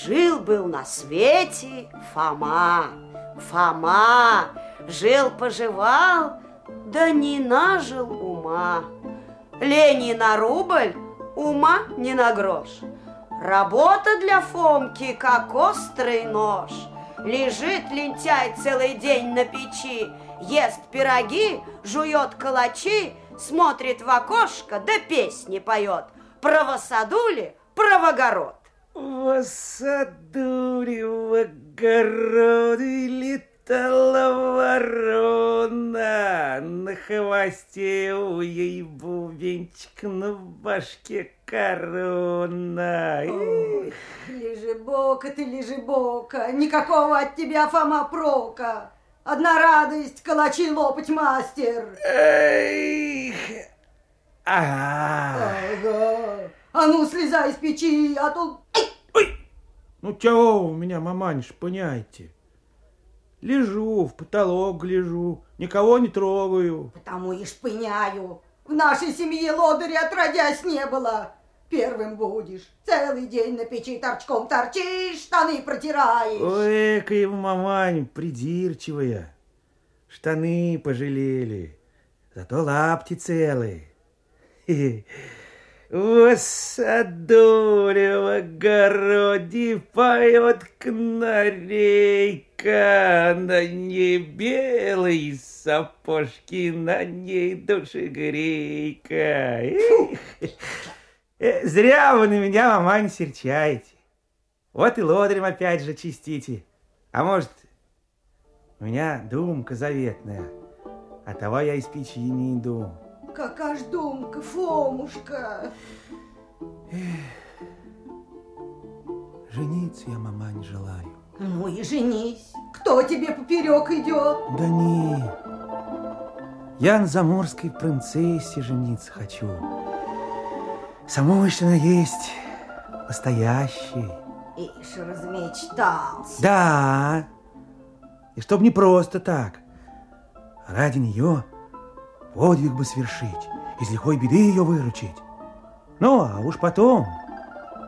Жил-был на свете Фома. Фома жил-поживал, да не нажил ума. Лени на рубль, ума не на грош. Работа для Фомки, как острый нож. Лежит лентяй целый день на печи, ест пироги, жует калачи, смотрит в окошко, да песни поет. Про Васадули, про в. Васадули в огороде летала ворона, на хвосте у ей бубенчик, на башке корона. Ой, лежебока ты, лежебока, никакого от тебя, Фома, прока. Одна радость, калачи лопать мастер. Эх. Ага. Ага. А ну, слезай с печи, а то... Ну, чего у меня, маманиш, поняйте? Лежу, в потолок гляжу, никого не трогаю. Потому и шпыняю. В нашей семье лодыря отродясь не было. Первым будешь. Целый день на печи торчком торчишь, штаны протираешь. Ой, какая мамань придирчивая. Штаны пожалели, зато лапти целые. В садуле в огороде поет канарейка, на ней белые сапожки, на ней душегрейка. Эх. Э, Зря вы на меня, мамань, серчаете. Вот и лодрем опять же чистите. А может, у меня думка заветная. А того я из печи не иду. Какая ж думка, Фомушка. Жениться я, мамань, желаю. Ну и женись. Кто тебе поперек идет? Да не, я на заморской принцессе жениться хочу. Самойльно есть настоящий. Ишь, размечтался. Да, и чтоб не просто так. Ради нее подвиг бы свершить, из лихой беды ее выручить. Ну, а уж потом,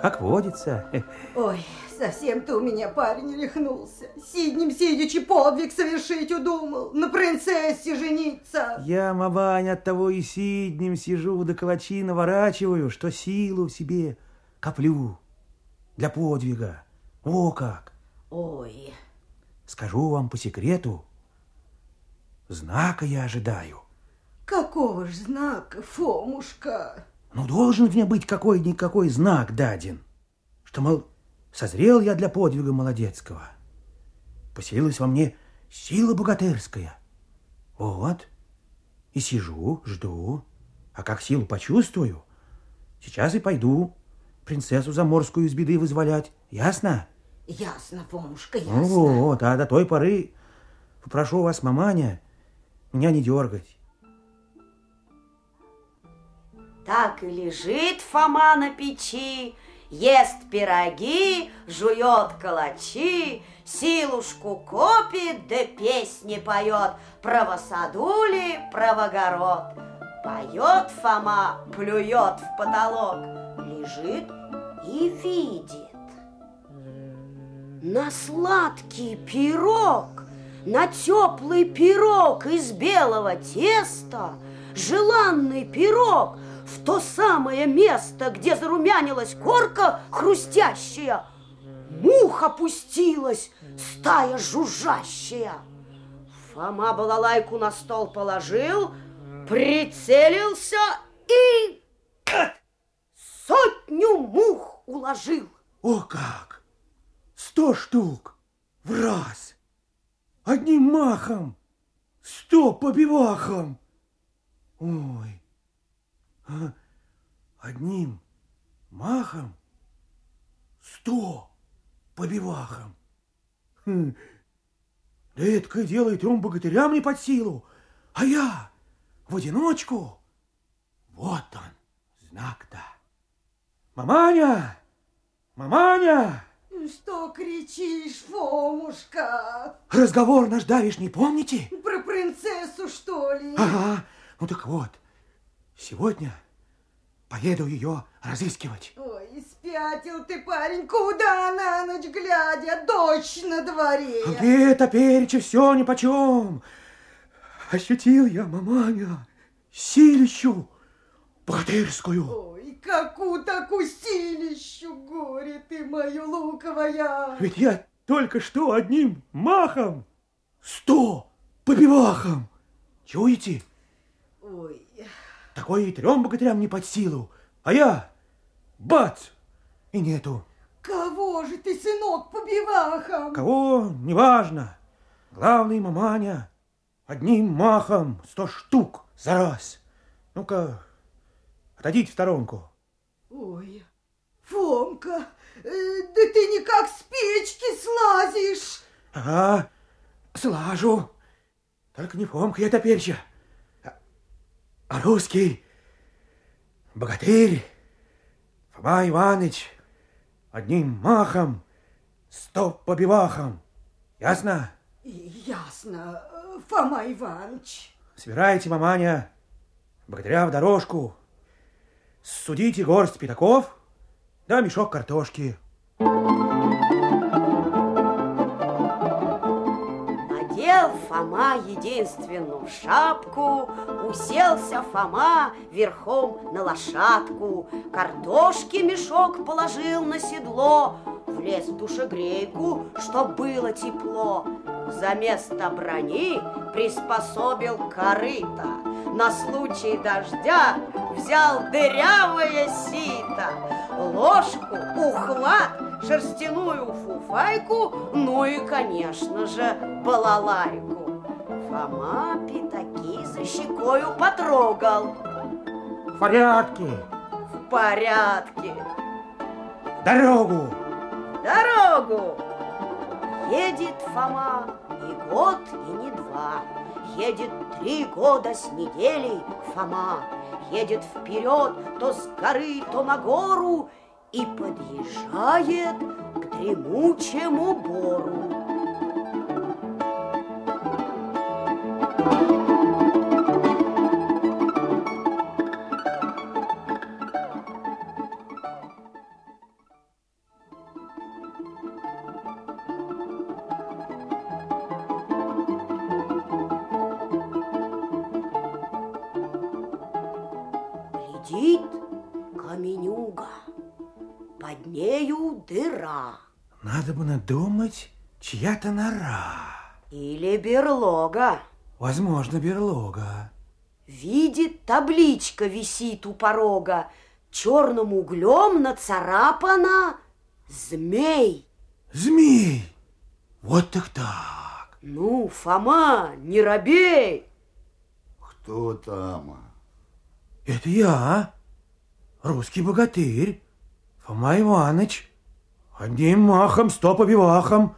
как водится. Ой, совсем ты у меня, парень, рехнулся. Сиднем сидячи подвиг совершить удумал, на принцессе жениться. Я, мабань, от того и сиднем сижу, да калачи наворачиваю, что силу себе коплю для подвига. О как! Ой, Скажу вам по секрету, знака я ожидаю. Какого ж знака, Фомушка? Ну, должен в мне быть какой-никакой знак даден, что, мол, созрел я для подвига молодецкого. Поселилась во мне сила богатырская. Вот, и сижу, жду, а как силу почувствую, сейчас и пойду принцессу заморскую из беды вызволять. Ясно? Ясно, Фомушка, ясно. Ну вот, а до той поры попрошу вас, маманя, меня не дергать. Так и лежит Фома на печи, ест пироги, жует калачи, силушку копит, да песни поет про Васадули, про в огород. Поет Фома, плюет в потолок, лежит и видит. На сладкий пирог, на теплый пирог из белого теста, желанный пирог в то самое место, где зарумянилась корка хрустящая, мух опустилась, стая жужжащая. Фома балалайку на стол положил, прицелился и сотню мух уложил. О как! Сто штук в раз! Одним махом! Сто побивахом! Ой! А, Одним махом сто побивахом! Хм. Да это дело и трем богатырям не под силу, а я в одиночку. Вот он, знак-то. Маманя! Маманя! Что кричишь, Фомушка? Разговор наш давишний, помните? Про принцессу, что ли? Ага, ну так вот, сегодня поеду ее разыскивать. Ой, спятил ты, парень, куда на ночь глядя, дождь на дворе. Где топереча все нипочем? Ощутил я, маманя, силищу богатырскую. Ой, какую такую силищу, горе ты мою луковая. Ведь я только что одним махом сто побивахом. Чуете? Ой, Такое и трем богатырям не под силу. А я, бац, и нету. кого же ты, сынок, побивахом? Кого, неважно. Главный, маманя, одним махом сто штук за раз. Ну-ка, отойдите в сторонку. Ой, Фомка, э, да ты никак с печки слазишь. Ага, слажу. Только не Фомка я топерча, а, а русский богатырь Фома Иваныч одним махом сто побивахом. Ясно? Ясно, Фома Иванович. Собирайте, маманя, богатыря в дорожку. Судите горсть пятаков, да мешок картошки. Надел Фома единственную шапку, Уселся Фома верхом на лошадку, Картошки мешок положил на седло, Влез в душегрейку, чтоб было тепло. За место брони приспособил корыто, На случай дождя взял дырявое сито, Ложку, ухват, шерстяную фуфайку, Ну и, конечно же, балалайку. Фома пятаки за щекою потрогал. В порядке, В порядке. дорогу. Дорогу! Едет Фома и год, и не два. Едет три года с неделей Фома. Едет вперед то с горы, то на гору И подъезжает к дремучему бору. Глядит каменюга, под нею дыра Надо бы надумать, чья-то нора. или берлога. Возможно, берлога. Видит, табличка висит у порога, черным углем нацарапана «Змей». Змей! Вот так так. Ну, Фома, не робей. Кто там? Это я, русский богатырь, Фома Иваныч. Одним махом, сто побивахом.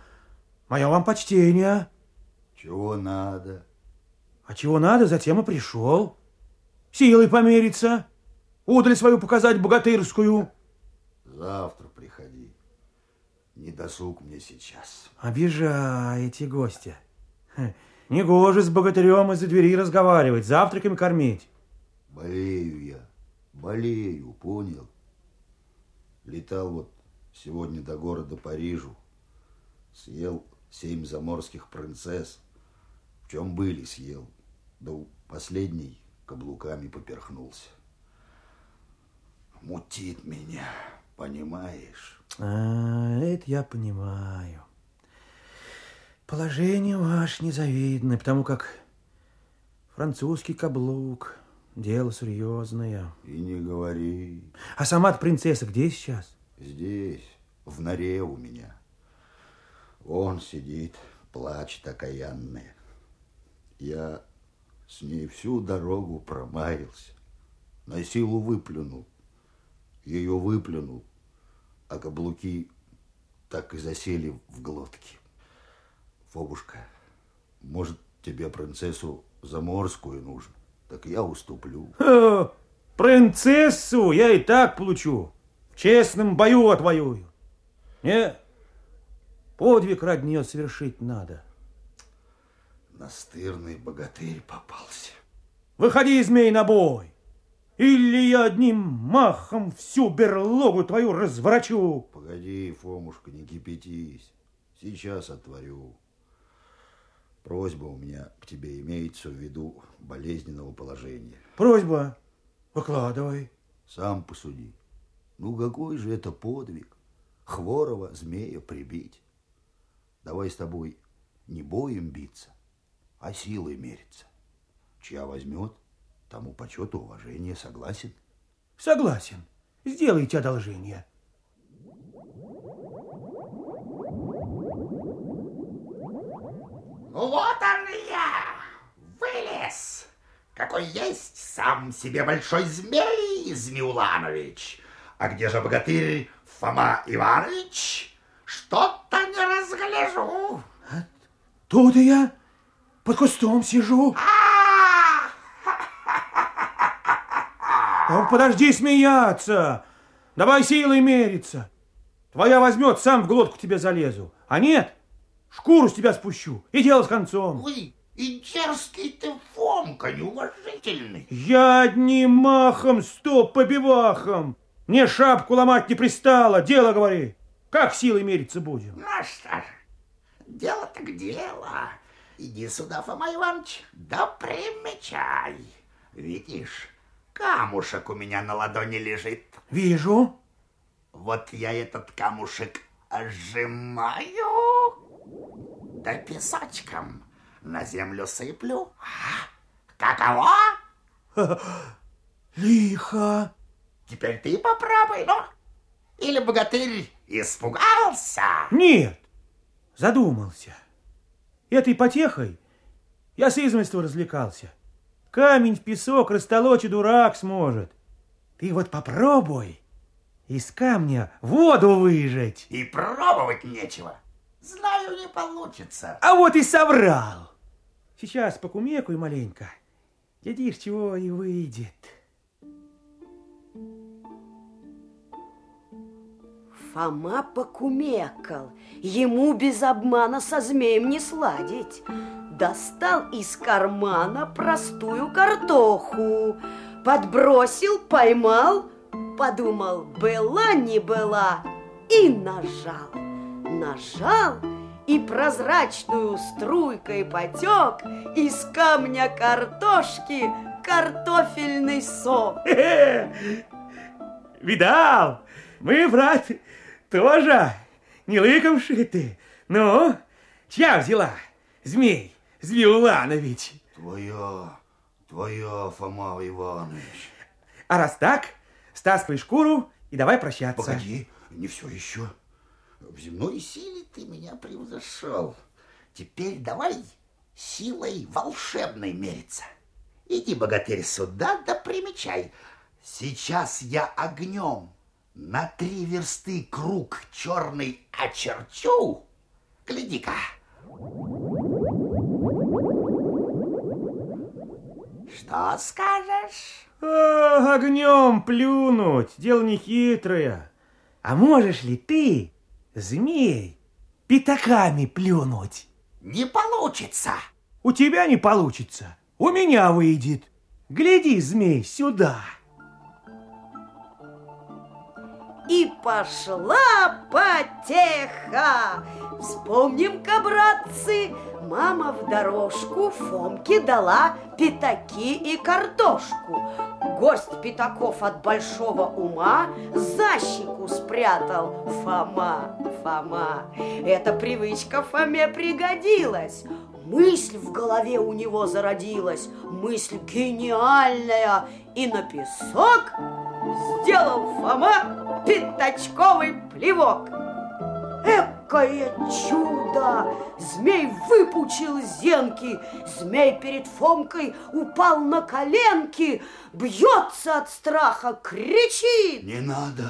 Мое вам почтение. Чего надо? А чего надо, затем и пришел. Силой помериться. Удаль свою показать богатырскую. Завтра приходи. Не досуг мне сейчас. Обижаете гостя. Хе, Негоже с богатырем из-за двери разговаривать, завтраками кормить. Болею я. Болею, понял? Летал вот сегодня до города Парижу. Съел семь заморских принцесс. В чем были, съел. У последней каблуками поперхнулся. Мутит меня, понимаешь? А, это я понимаю. Положение ваше незавидное, потому как французский каблук, дело серьезное. И не говори. А сама принцесса где сейчас? Здесь, в норе у меня. Он сидит, плачет окаянная. Я с ней всю дорогу промаялся. На силу выплюнул. Ее выплюнул, а каблуки так и засели в глотке. Фобушка, может, тебе принцессу заморскую нужно? Так я уступлю. О, принцессу я и так получу. В честном бою отвоюю. Не, подвиг ради нее совершить надо. Настырный богатырь попался. Выходи, змей, на бой. или я одним махом всю берлогу твою разворачу. Погоди, Фомушка, не кипятись. Сейчас отворю. Просьба у меня к тебе имеется в виду болезненного положения. Просьба, выкладывай. Сам посуди. Ну, какой же это подвиг? Хворого змея прибить. Давай с тобой не боем биться, а силой мериться. Чья возьмет, тому почет и уважение согласен. Согласен. Сделайте одолжение. Ну вот он я, вылез. Какой есть сам себе большой змей, Змеуланович. А где же богатырь Фома Иванович? Что-то не разгляжу. Тут я под кустом сижу. А, А, Подожди смеяться. Давай силой мериться. Твоя возьмет, сам в глотку тебе залезу. А нет, шкуру с тебя спущу. И дело с концом. Ой, и дерзкий ты, Фомка, неуважительный. Я одним махом, стоп побивахом. Мне шапку ломать не пристало. Дело говори. Как силой мериться будем? Ну что ж, дело так дело. Иди сюда, Фома Иванович, да примечай. Видишь, камушек у меня на ладони лежит. Вижу. Вот я этот камушек сжимаю, да песочком на землю сыплю. А, каково? Лихо. Теперь ты попробуй, ну. Или богатырь испугался? Нет, задумался. Этой потехой я с измольства развлекался. Камень в песок растолочь и дурак сможет. Ты вот попробуй из камня воду выжать. И пробовать нечего. Знаю, не получится. А вот и соврал. Сейчас покумекуй маленько. Глядишь, чего и выйдет. Фома покумекал. Ему без обмана со змеем не сладить. Достал из кармана простую картоху. Подбросил, поймал, подумал, была не была, и нажал. Нажал, и прозрачную струйкой потек из камня картошки картофельный сок. Видал? Мы, брат, тоже не лыком шиты. Ну, чья взяла? Змей, Змеуланович. Твоя, твоя, Фома Иванович. А раз так, стаскивай шкуру и давай прощаться. Погоди, не все еще. В земной силе ты меня превзошел. Теперь давай силой волшебной мериться. Иди, богатырь, сюда, да примечай. Сейчас я огнем на три версты круг черный очерчу. Гляди-ка. Что скажешь? А, огнем плюнуть, дело не хитрое. А можешь ли ты, змей, пятаками плюнуть? Не получится. У тебя не получится, у меня выйдет. Гляди, змей, сюда. И пошла потеха. Вспомним-ка, братцы, мама в дорожку Фомке дала пятаки и картошку. Гость пятаков от большого ума за щеку спрятал Фома, Фома. Эта привычка Фоме пригодилась. Мысль в голове у него зародилась, мысль гениальная, и на песок сделал Фома пятачковый плевок. Экое чудо! Змей выпучил зенки, змей перед Фомкой упал на коленки, бьется от страха, кричит. Не надо,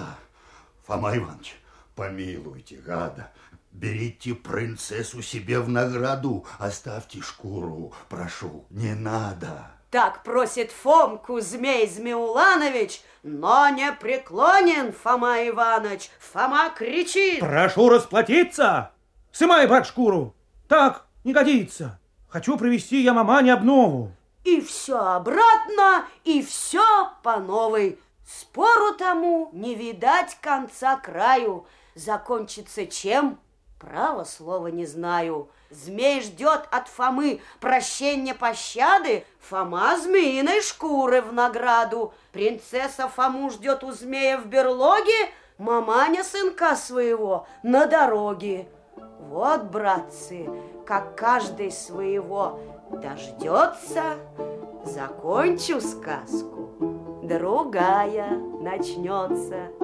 Фома Иванович, помилуйте, гада. Берите принцессу себе в награду, оставьте шкуру, прошу, не надо. Так просит Фомку змей Змеуланович, но не преклонен Фома Иванович. Фома кричит. Прошу расплатиться. Сымай, брат, шкуру. Так не годится. Хочу привести я мамане обнову. и все обратно, и все по новой. Спору тому не видать конца краю. Закончится чем? Право слова не знаю. Змей ждет от Фомы прощения пощады, Фома змеиной шкуры в награду. Принцесса Фому ждет у змея в берлоге, Маманя сынка своего на дороге. Вот, братцы, как каждый своего дождется, Закончу сказку, другая начнется.